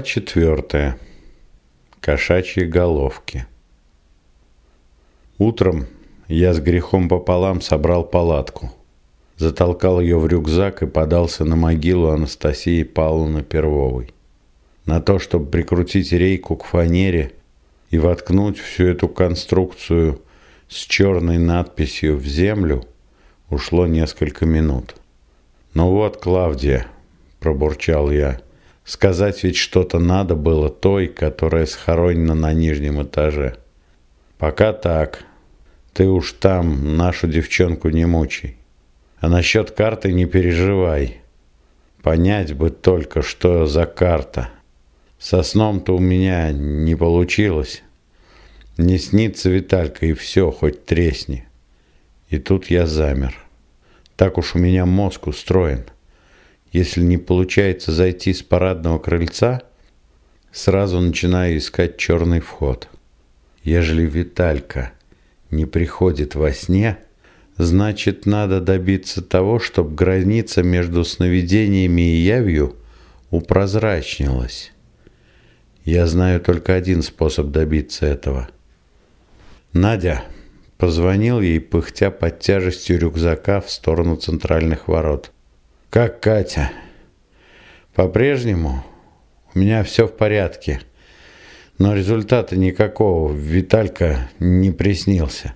Глава четвертая. Кошачьи головки. Утром я с грехом пополам собрал палатку, затолкал ее в рюкзак и подался на могилу Анастасии Павловны Первовой. На то, чтобы прикрутить рейку к фанере и воткнуть всю эту конструкцию с черной надписью в землю, ушло несколько минут. «Ну вот, Клавдия», – пробурчал я, – Сказать ведь что-то надо было той, которая схоронена на нижнем этаже. Пока так. Ты уж там нашу девчонку не мучай. А насчет карты не переживай. Понять бы только, что за карта. Со сном-то у меня не получилось. Не снится Виталька, и все, хоть тресни. И тут я замер. Так уж у меня мозг устроен. — если не получается зайти с парадного крыльца, сразу начинаю искать черный вход. Ежели Виталька не приходит во сне, значит, надо добиться того, чтобы граница между сновидениями и явью упрозрачнилась. Я знаю только один способ добиться этого. Надя позвонил ей, пыхтя под тяжестью рюкзака в сторону центральных ворот. Как Катя? По-прежнему у меня все в порядке, но результата никакого Виталька не приснился.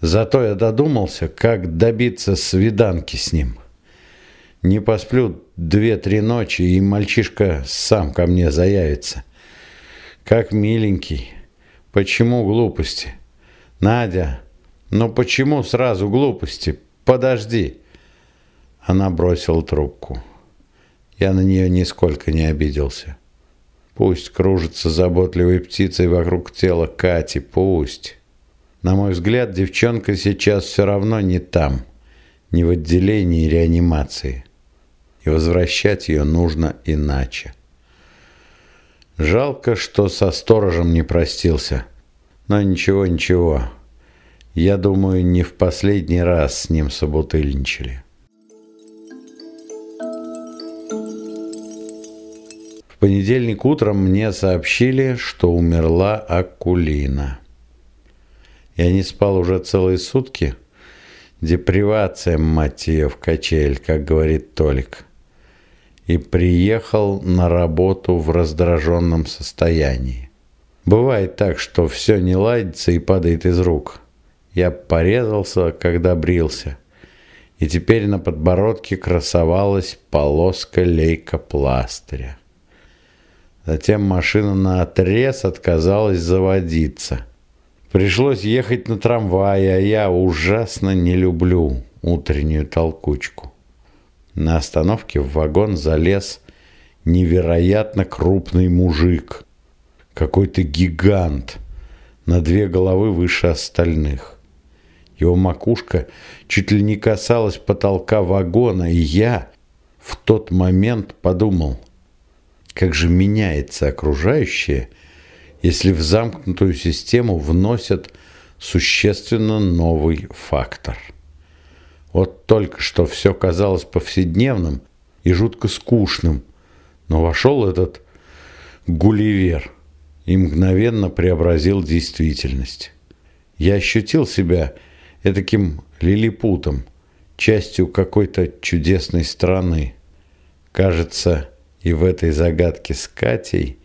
Зато я додумался, как добиться свиданки с ним. Не посплю две-три ночи, и мальчишка сам ко мне заявится. Как миленький. Почему глупости? Надя, ну почему сразу глупости? Подожди. Она бросила трубку. Я на нее нисколько не обиделся. Пусть кружится заботливой птицей вокруг тела Кати, пусть. На мой взгляд, девчонка сейчас все равно не там, не в отделении реанимации. И возвращать ее нужно иначе. Жалко, что со сторожем не простился. Но ничего, ничего. Я думаю, не в последний раз с ним собутыльничали. Понедельник утром мне сообщили, что умерла Акулина. Я не спал уже целые сутки. Депривация, мать ее, в качель, как говорит Толик. И приехал на работу в раздраженном состоянии. Бывает так, что все не ладится и падает из рук. Я порезался, когда брился. И теперь на подбородке красовалась полоска лейкопластыря. Затем машина на отрез отказалась заводиться. Пришлось ехать на трамвае, а я ужасно не люблю утреннюю толкучку. На остановке в вагон залез невероятно крупный мужик. Какой-то гигант, на две головы выше остальных. Его макушка чуть ли не касалась потолка вагона, и я в тот момент подумал – как же меняется окружающее, если в замкнутую систему вносят существенно новый фактор. Вот только что все казалось повседневным и жутко скучным, но вошел этот Гулливер и мгновенно преобразил действительность. Я ощутил себя таким лилипутом, частью какой-то чудесной страны. Кажется, и в этой загадке с Катей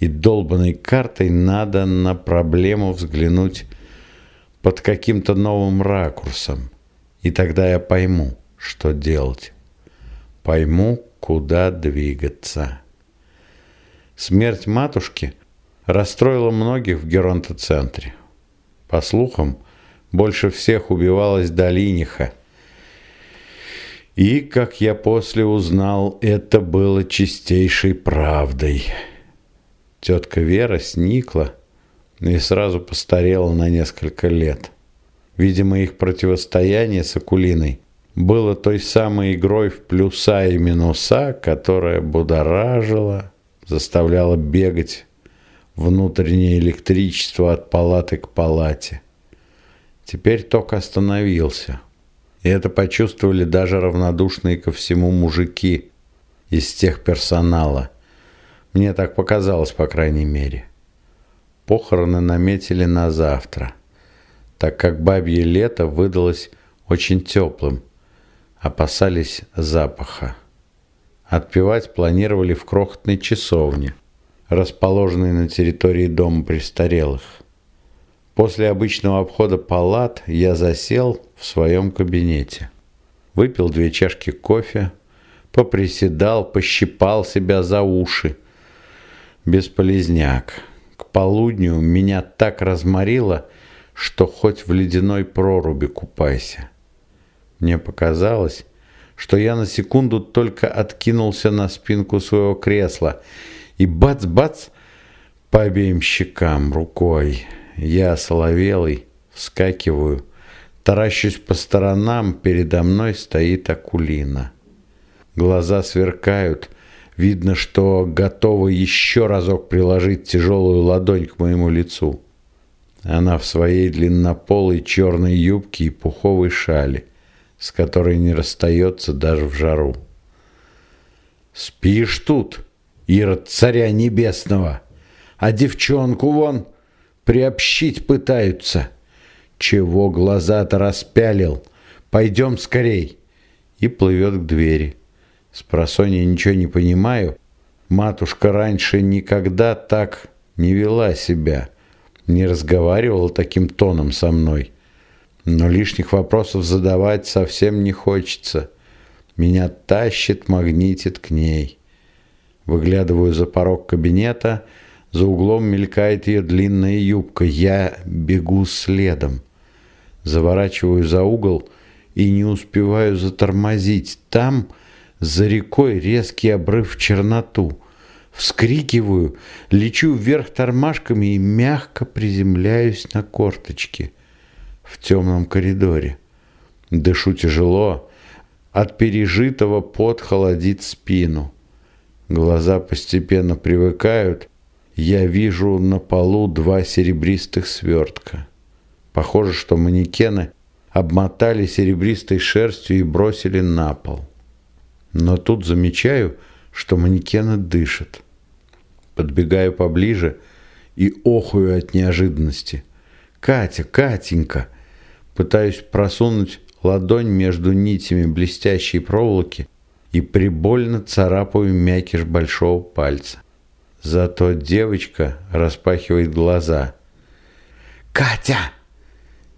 и долбанной картой надо на проблему взглянуть под каким-то новым ракурсом. И тогда я пойму, что делать. Пойму, куда двигаться. Смерть матушки расстроила многих в Геронтоцентре. По слухам, больше всех убивалась Долиниха, и, как я после узнал, это было чистейшей правдой. Тетка Вера сникла и сразу постарела на несколько лет. Видимо, их противостояние с Акулиной было той самой игрой в плюса и минуса, которая будоражила, заставляла бегать внутреннее электричество от палаты к палате. Теперь ток остановился – и это почувствовали даже равнодушные ко всему мужики из тех персонала. Мне так показалось, по крайней мере. Похороны наметили на завтра, так как бабье лето выдалось очень теплым. Опасались запаха. Отпевать планировали в крохотной часовне, расположенной на территории дома престарелых. После обычного обхода палат я засел в своем кабинете. Выпил две чашки кофе, поприседал, пощипал себя за уши. Бесполезняк. К полудню меня так разморило, что хоть в ледяной проруби купайся. Мне показалось, что я на секунду только откинулся на спинку своего кресла и бац-бац по обеим щекам рукой. Я соловелый, вскакиваю, таращусь по сторонам, передо мной стоит Акулина. Глаза сверкают, видно, что готова еще разок приложить тяжелую ладонь к моему лицу. Она в своей длиннополой черной юбке и пуховой шали – с которой не расстается даже в жару. «Спишь тут, Ирод царя небесного, а девчонку вон приобщить пытаются. Чего глаза-то распялил? Пойдем скорей!» И плывет к двери. С ничего не понимаю. Матушка раньше никогда так не вела себя, не разговаривала таким тоном со мной. Но лишних вопросов задавать совсем не хочется. Меня тащит, магнитит к ней. Выглядываю за порог кабинета, за углом мелькает ее длинная юбка. Я бегу следом. Заворачиваю за угол и не успеваю затормозить. Там, за рекой, резкий обрыв в черноту. Вскрикиваю, лечу вверх тормашками и мягко приземляюсь на корточки в темном коридоре. Дышу тяжело, от пережитого пот холодит спину. Глаза постепенно привыкают, я вижу на полу два серебристых свертка. Похоже, что манекены обмотали серебристой шерстью и бросили на пол. Но тут замечаю, что манекены дышат. Подбегаю поближе и охую от неожиданности. «Катя, Катенька!» Пытаюсь просунуть ладонь между нитями блестящей проволоки и прибольно царапаю мякиш большого пальца. Зато девочка распахивает глаза. «Катя!»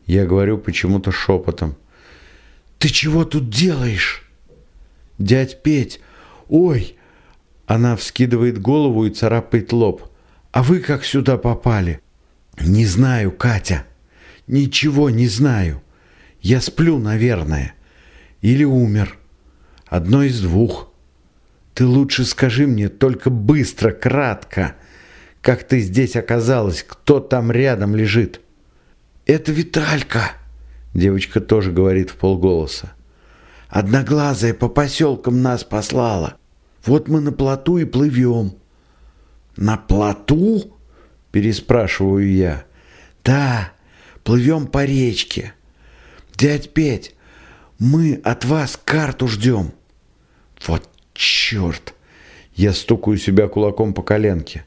Я говорю почему-то шепотом. «Ты чего тут делаешь?» «Дядь Петь! Ой!» Она вскидывает голову и царапает лоб. «А вы как сюда попали?» «Не знаю, Катя!» Ничего не знаю. Я сплю, наверное. Или умер. Одно из двух. Ты лучше скажи мне, только быстро, кратко, как ты здесь оказалась, кто там рядом лежит. Это Виталька, девочка тоже говорит в полголоса. Одноглазая по поселкам нас послала. Вот мы на плоту и плывем. На плоту? Переспрашиваю я. Да, плывем по речке. Дядь Петь, мы от вас карту ждем. Вот черт! Я стукаю себя кулаком по коленке.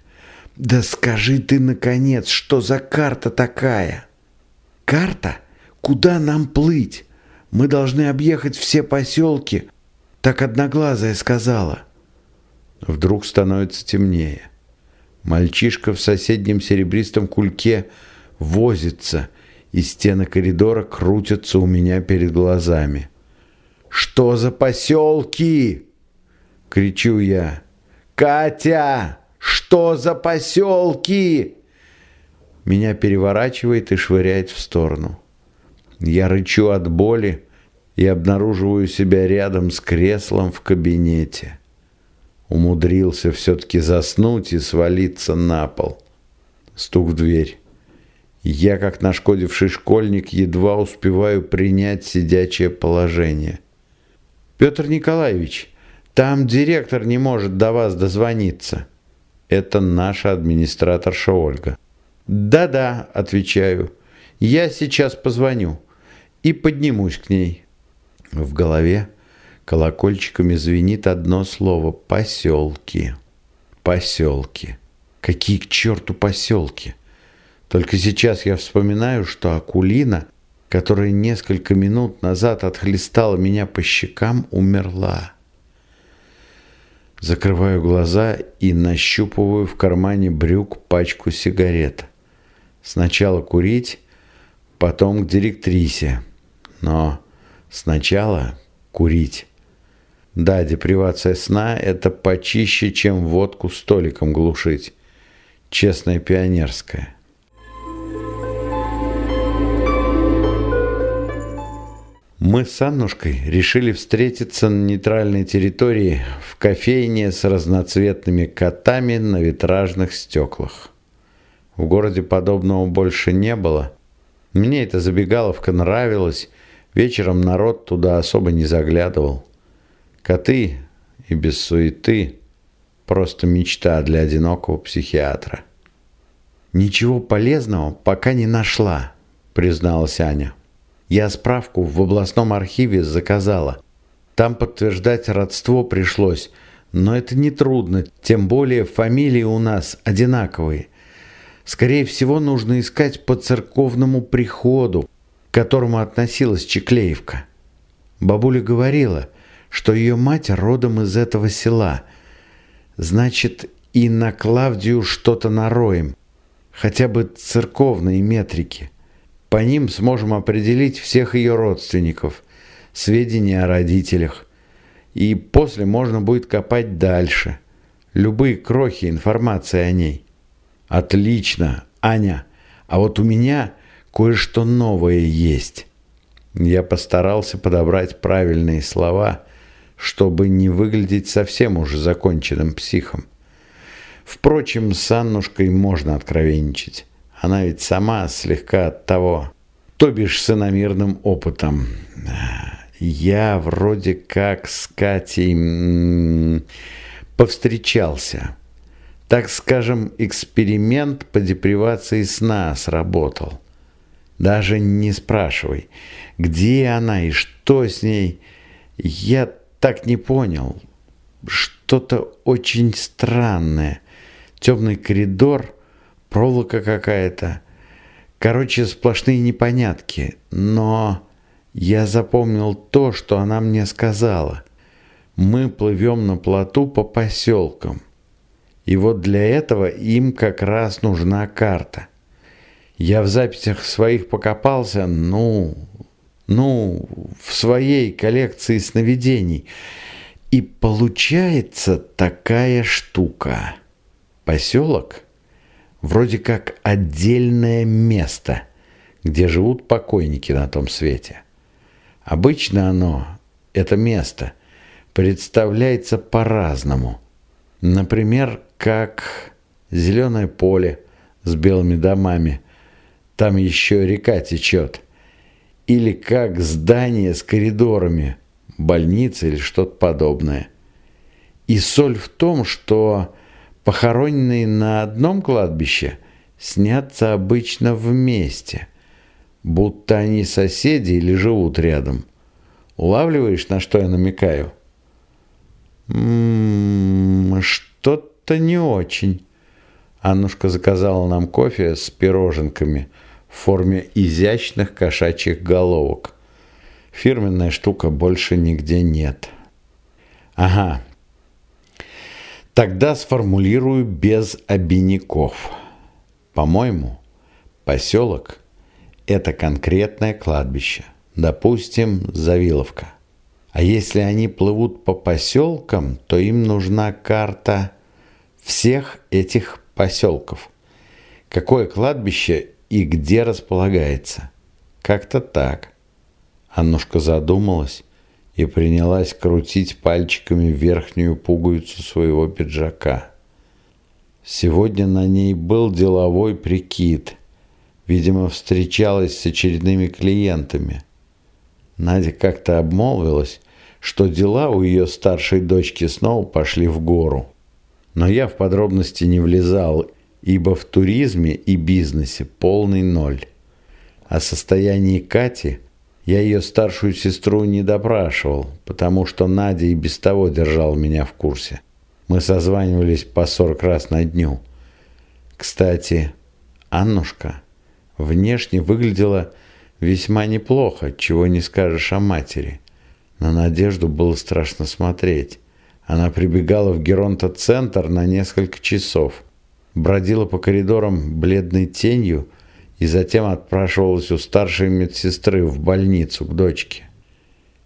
Да скажи ты, наконец, что за карта такая? Карта? Куда нам плыть? Мы должны объехать все поселки. Так одноглазая сказала. Вдруг становится темнее. Мальчишка в соседнем серебристом кульке возится – и стены коридора крутятся у меня перед глазами. «Что за поселки?» — кричу я. «Катя, что за поселки?» Меня переворачивает и швыряет в сторону. Я рычу от боли и обнаруживаю себя рядом с креслом в кабинете. Умудрился все-таки заснуть и свалиться на пол. Стук в дверь. Я, как нашкодивший школьник, едва успеваю принять сидячее положение. «Петр Николаевич, там директор не может до вас дозвониться». Это наша администраторша Ольга. «Да-да», — отвечаю, — «я сейчас позвоню и поднимусь к ней». В голове колокольчиками звенит одно слово «поселки». Поселки. Какие к черту поселки? Только сейчас я вспоминаю, что Акулина, которая несколько минут назад отхлестала меня по щекам, умерла. Закрываю глаза и нащупываю в кармане брюк пачку сигарет. Сначала курить, потом к директрисе. Но сначала курить. Да, депривация сна – это почище, чем водку столиком глушить. Честная пионерская. Мы с Аннушкой решили встретиться на нейтральной территории в кофейне с разноцветными котами на витражных стеклах. В городе подобного больше не было. Мне эта забегаловка нравилась, вечером народ туда особо не заглядывал. Коты и без суеты – просто мечта для одинокого психиатра. «Ничего полезного пока не нашла», – призналась Аня. Я справку в областном архиве заказала. Там подтверждать родство пришлось, но это не трудно, тем более фамилии у нас одинаковые. Скорее всего, нужно искать по церковному приходу, к которому относилась Чеклеевка. Бабуля говорила, что ее мать родом из этого села. Значит, и на Клавдию что-то нароем, хотя бы церковные метрики. По ним сможем определить всех ее родственников, сведения о родителях. И после можно будет копать дальше. Любые крохи информации о ней. Отлично, Аня. А вот у меня кое-что новое есть. Я постарался подобрать правильные слова, чтобы не выглядеть совсем уже законченным психом. Впрочем, с Аннушкой можно откровенничать. Она ведь сама слегка от того, то бишь с опытом. Я вроде как с Катей повстречался. Так скажем, эксперимент по депривации сна сработал. Даже не спрашивай, где она и что с ней. Я так не понял. Что-то очень странное. Темный коридор – проволока какая-то. Короче, сплошные непонятки. Но я запомнил то, что она мне сказала. Мы плывем на плоту по поселкам. И вот для этого им как раз нужна карта. Я в записях своих покопался, ну, ну, в своей коллекции сновидений. И получается такая штука. Поселок – вроде как отдельное место, где живут покойники на том свете. Обычно оно, это место, представляется по-разному. Например, как зеленое поле с белыми домами, там еще река течет. Или как здание с коридорами, больница или что-то подобное. И соль в том, что Похороненные на одном кладбище снятся обычно вместе, будто они соседи или живут рядом. Улавливаешь, на что я намекаю? «М-м, что-то не очень. Аннушка заказала нам кофе с пироженками в форме изящных кошачьих головок. Фирменная штука больше нигде нет. Ага, Тогда сформулирую без обиняков. По-моему, поселок – это конкретное кладбище. Допустим, Завиловка. А если они плывут по поселкам, то им нужна карта всех этих поселков. Какое кладбище и где располагается. Как-то так. Аннушка задумалась и принялась крутить пальчиками верхнюю пуговицу своего пиджака. Сегодня на ней был деловой прикид. Видимо, встречалась с очередными клиентами. Надя как-то обмолвилась, что дела у ее старшей дочки снова пошли в гору. Но я в подробности не влезал, ибо в туризме и бизнесе полный ноль. О состоянии Кати – я ее старшую сестру не допрашивал, потому что Надя и без того держала меня в курсе. Мы созванивались по 40 раз на дню. Кстати, Аннушка внешне выглядела весьма неплохо, чего не скажешь о матери. На Надежду было страшно смотреть. Она прибегала в Геронто-центр на несколько часов, бродила по коридорам бледной тенью и затем отпрашивалась у старшей медсестры в больницу к дочке.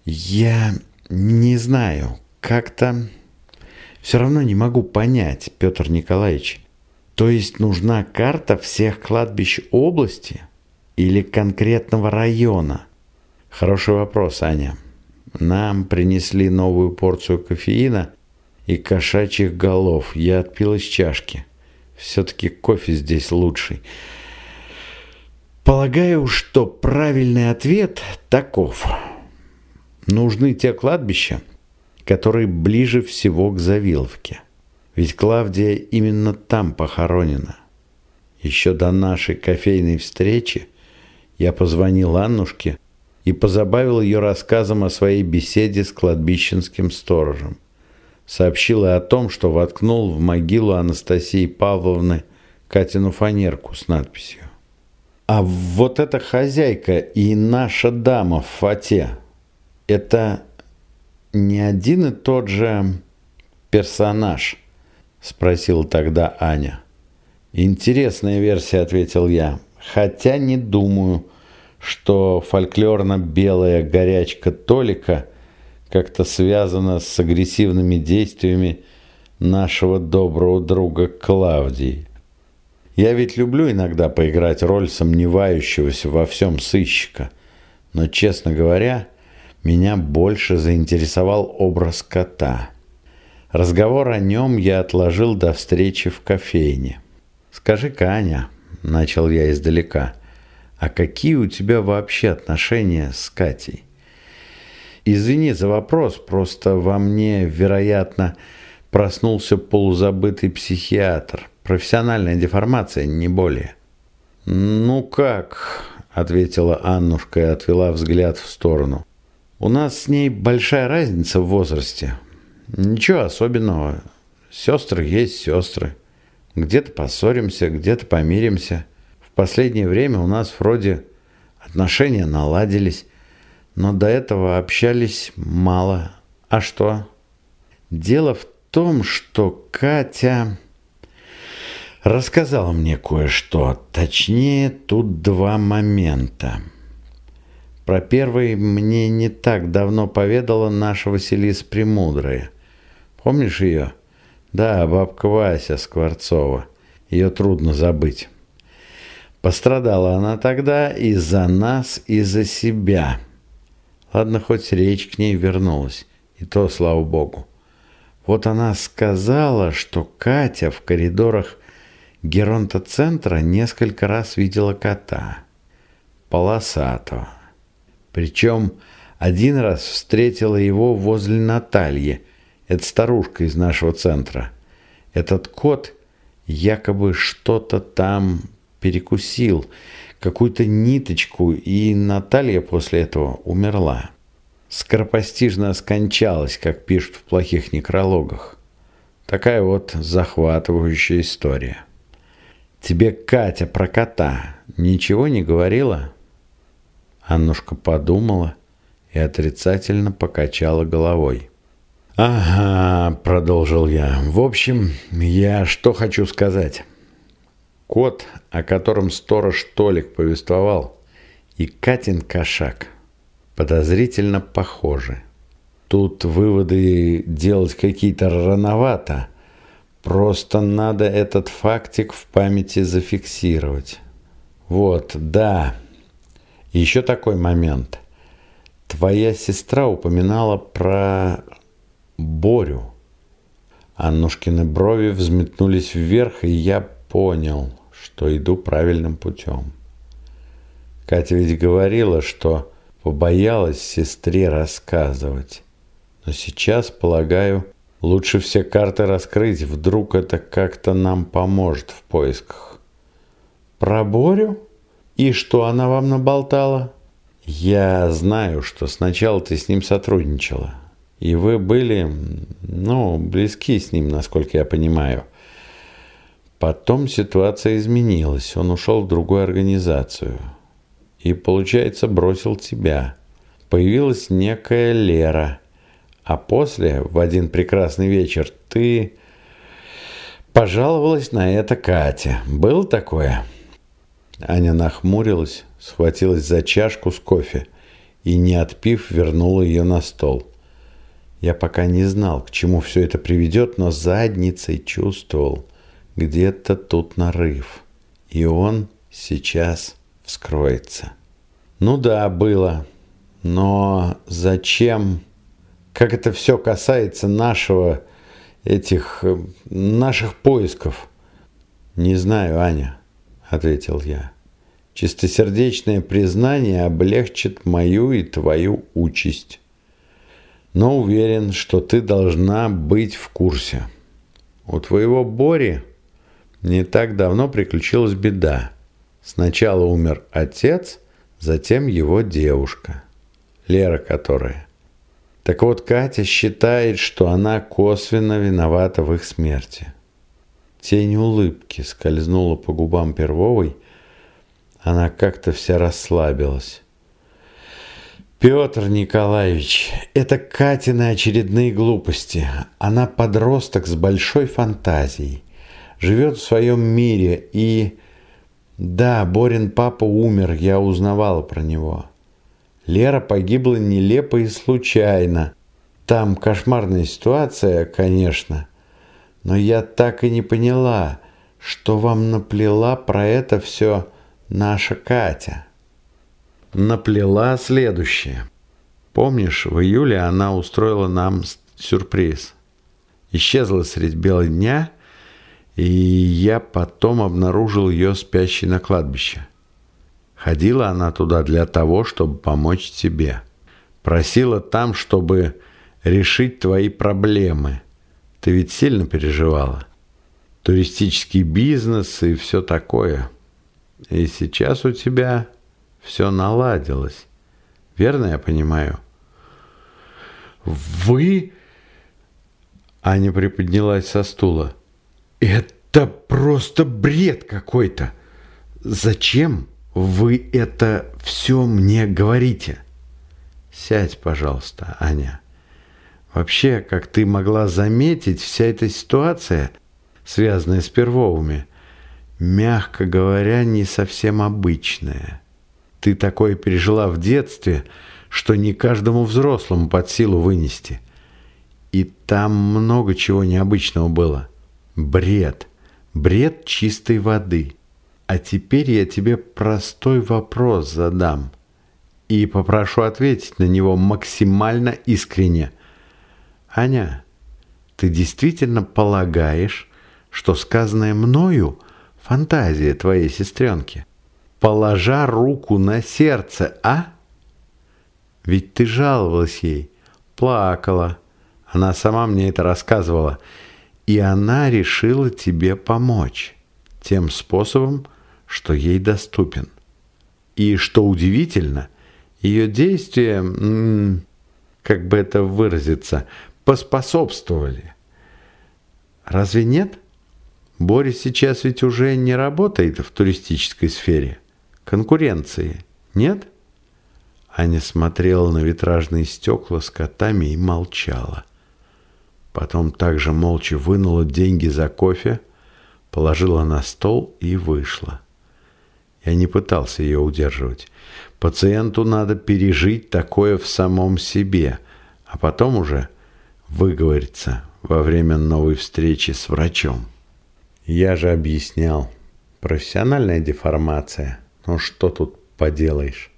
«Я не знаю, как-то все равно не могу понять, Петр Николаевич. То есть нужна карта всех кладбищ области или конкретного района? Хороший вопрос, Аня. Нам принесли новую порцию кофеина и кошачьих голов. Я отпил из чашки. Все-таки кофе здесь лучший. Полагаю, что правильный ответ таков. Нужны те кладбища, которые ближе всего к Завиловке. Ведь Клавдия именно там похоронена. Еще до нашей кофейной встречи я позвонил Аннушке и позабавил ее рассказом о своей беседе с кладбищенским сторожем. Сообщил и о том, что воткнул в могилу Анастасии Павловны Катину фанерку с надписью. А вот эта хозяйка и наша дама в фате – это не один и тот же персонаж? Спросил тогда Аня. Интересная версия, ответил я. Хотя не думаю, что фольклорно-белая горячка Толика как-то связана с агрессивными действиями нашего доброго друга Клавдии. Я ведь люблю иногда поиграть роль сомневающегося во всем сыщика, но, честно говоря, меня больше заинтересовал образ кота. Разговор о нем я отложил до встречи в кофейне. «Скажи-ка, Аня», — начал я издалека, — а какие у тебя вообще отношения с Катей? Извини за вопрос, просто во мне, вероятно, проснулся полузабытый психиатр. Профессиональная деформация, не более. «Ну как?» – ответила Аннушка и отвела взгляд в сторону. «У нас с ней большая разница в возрасте. Ничего особенного. Сестры есть сестры. Где-то поссоримся, где-то помиримся» последнее время у нас вроде отношения наладились, но до этого общались мало. А что? Дело в том, что Катя рассказала мне кое-что. Точнее, тут два момента. Про первый мне не так давно поведала наша Василиса Премудрая. Помнишь ее? Да, бабка Вася Скворцова. Ее трудно забыть. Пострадала она тогда из-за нас, и за себя. Ладно, хоть речь к ней вернулась, и то, слава богу. Вот она сказала, что Катя в коридорах Геронта-центра несколько раз видела кота. Полосатого. Причем один раз встретила его возле Натальи. Это старушка из нашего центра. Этот кот якобы что-то там перекусил какую-то ниточку, и Наталья после этого умерла. Скоропостижно скончалась, как пишут в плохих некрологах. Такая вот захватывающая история. Тебе Катя про кота ничего не говорила? Аннушка подумала и отрицательно покачала головой. «Ага», — продолжил я. «В общем, я что хочу сказать. Кот, о котором сторож Толик повествовал, и Катин кошак подозрительно похожи. Тут выводы делать какие-то рановато. Просто надо этот фактик в памяти зафиксировать. Вот, да. Еще такой момент. Твоя сестра упоминала про Борю. Аннушкины брови взметнулись вверх, и я понял, что иду правильным путем. Катя ведь говорила, что побоялась сестре рассказывать. Но сейчас, полагаю, лучше все карты раскрыть, вдруг это как-то нам поможет в поисках. Про Борю? И что она вам наболтала? Я знаю, что сначала ты с ним сотрудничала. И вы были, ну, близки с ним, насколько я понимаю. Потом ситуация изменилась. Он ушел в другую организацию. И, получается, бросил тебя. Появилась некая Лера. А после, в один прекрасный вечер, ты пожаловалась на это Катя. Было такое? Аня нахмурилась, схватилась за чашку с кофе и, не отпив, вернула ее на стол. Я пока не знал, к чему все это приведет, но задницей чувствовал, где-то тут нарыв. И он сейчас вскроется. Ну да, было. Но зачем? Как это все касается нашего, этих, наших поисков? Не знаю, Аня, ответил я. Чистосердечное признание облегчит мою и твою участь но уверен, что ты должна быть в курсе. У твоего Бори не так давно приключилась беда. Сначала умер отец, затем его девушка, Лера которая. Так вот, Катя считает, что она косвенно виновата в их смерти. Тень улыбки скользнула по губам Первовой, она как-то вся расслабилась. Петр Николаевич, это Катины очередные глупости. Она подросток с большой фантазией. Живет в своем мире и... Да, Борин папа умер, я узнавала про него. Лера погибла нелепо и случайно. Там кошмарная ситуация, конечно. Но я так и не поняла, что вам наплела про это все наша Катя наплела следующее. Помнишь, в июле она устроила нам сюрприз. Исчезла средь бела дня, и я потом обнаружил ее спящей на кладбище. Ходила она туда для того, чтобы помочь тебе. Просила там, чтобы решить твои проблемы. Ты ведь сильно переживала. Туристический бизнес и все такое. И сейчас у тебя все наладилось. Верно я понимаю? Вы... Аня приподнялась со стула. Это просто бред какой-то. Зачем вы это все мне говорите? Сядь, пожалуйста, Аня. Вообще, как ты могла заметить, вся эта ситуация, связанная с Первовыми, мягко говоря, не совсем обычная. Ты такое пережила в детстве, что не каждому взрослому под силу вынести. И там много чего необычного было. Бред. Бред чистой воды. А теперь я тебе простой вопрос задам. И попрошу ответить на него максимально искренне. Аня, ты действительно полагаешь, что сказанное мною – фантазия твоей сестренки? положа руку на сердце, а? Ведь ты жаловалась ей, плакала. Она сама мне это рассказывала. И она решила тебе помочь тем способом, что ей доступен. И что удивительно, ее действия, как бы это выразиться, поспособствовали. Разве нет? Борис сейчас ведь уже не работает в туристической сфере конкуренции, нет?» Аня смотрела на витражные стекла с котами и молчала. Потом также молча вынула деньги за кофе, положила на стол и вышла. Я не пытался ее удерживать. Пациенту надо пережить такое в самом себе, а потом уже выговориться во время новой встречи с врачом. Я же объяснял. Профессиональная деформация – ну что тут поделаешь?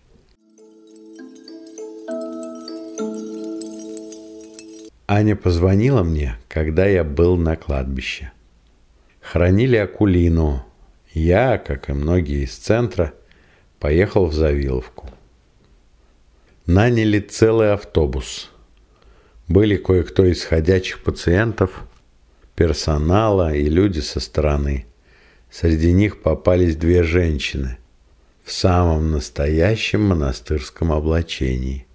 Аня позвонила мне, когда я был на кладбище. Хранили Акулину. Я, как и многие из центра, поехал в Завиловку. Наняли целый автобус. Были кое-кто из ходячих пациентов, персонала и люди со стороны. Среди них попались две женщины – в самом настоящем монастырском облачении.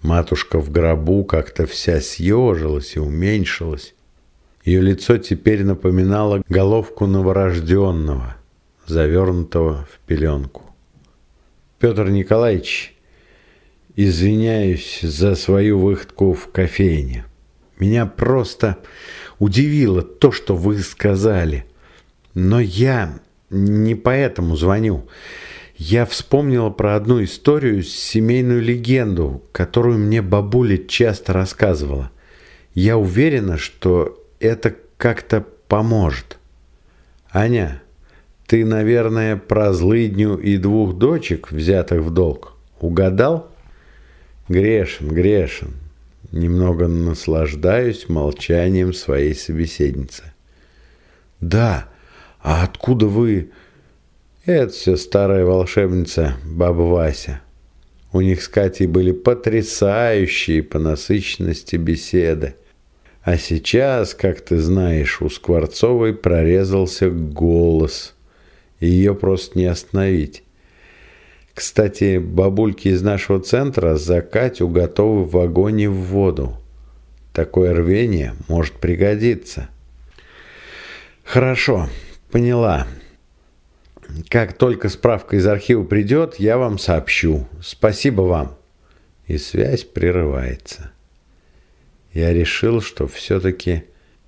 Матушка в гробу как-то вся съежилась и уменьшилась. Ее лицо теперь напоминало головку новорожденного, завернутого в пеленку. Петр Николаевич, извиняюсь за свою выходку в кофейне. Меня просто удивило то, что вы сказали. Но я не поэтому звоню. Я вспомнила про одну историю, семейную легенду, которую мне бабуля часто рассказывала. Я уверена, что это как-то поможет. Аня, ты, наверное, про злыдню и двух дочек, взятых в долг, угадал? Грешен, грешен. Немного наслаждаюсь молчанием своей собеседницы. Да, а откуда вы... Это все старая волшебница, баба Вася. У них с Катей были потрясающие по насыщенности беседы. А сейчас, как ты знаешь, у Скворцовой прорезался голос. Ее просто не остановить. Кстати, бабульки из нашего центра за Катю готовы в вагоне в воду. Такое рвение может пригодиться. Хорошо, поняла. Как только справка из архива придет, я вам сообщу. Спасибо вам. И связь прерывается. Я решил, что все-таки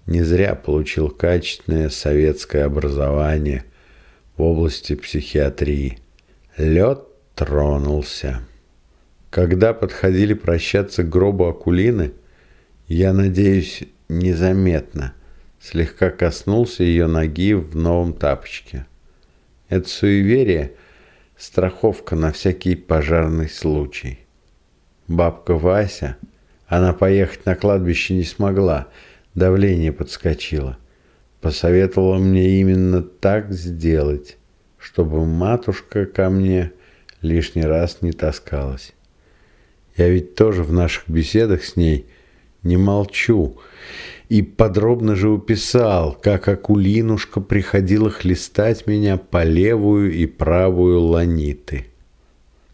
не зря получил качественное советское образование в области психиатрии. Лед тронулся. Когда подходили прощаться к гробу Акулины, я надеюсь, незаметно, слегка коснулся ее ноги в новом тапочке. Это суеверие – страховка на всякий пожарный случай. Бабка Вася, она поехать на кладбище не смогла, давление подскочило. Посоветовала мне именно так сделать, чтобы матушка ко мне лишний раз не таскалась. Я ведь тоже в наших беседах с ней не молчу, и подробно же уписал, как Акулинушка приходила хлестать меня по левую и правую ланиты.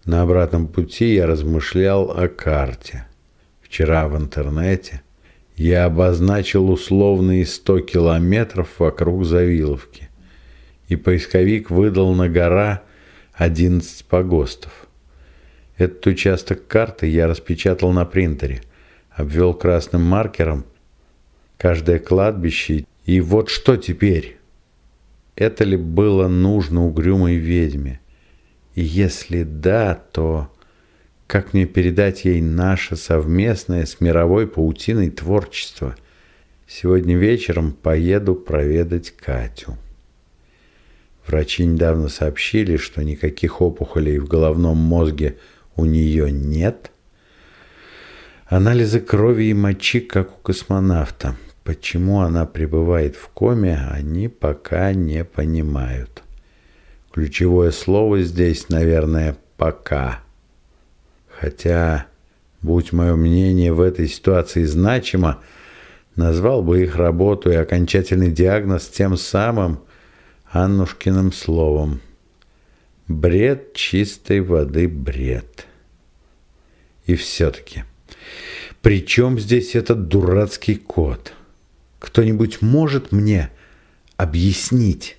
На обратном пути я размышлял о карте. Вчера в интернете я обозначил условные 100 километров вокруг Завиловки, и поисковик выдал на гора 11 погостов. Этот участок карты я распечатал на принтере, обвел красным маркером – каждое кладбище. И вот что теперь? Это ли было нужно угрюмой ведьме? И если да, то как мне передать ей наше совместное с мировой паутиной творчество? Сегодня вечером поеду проведать Катю. Врачи недавно сообщили, что никаких опухолей в головном мозге у нее нет. Анализы крови и мочи, как у космонавта – Почему она пребывает в коме, они пока не понимают. Ключевое слово здесь, наверное, «пока». Хотя, будь мое мнение в этой ситуации значимо, назвал бы их работу и окончательный диагноз тем самым Аннушкиным словом. Бред чистой воды бред. И все-таки, при чем здесь этот дурацкий кот? Кто-нибудь может мне объяснить,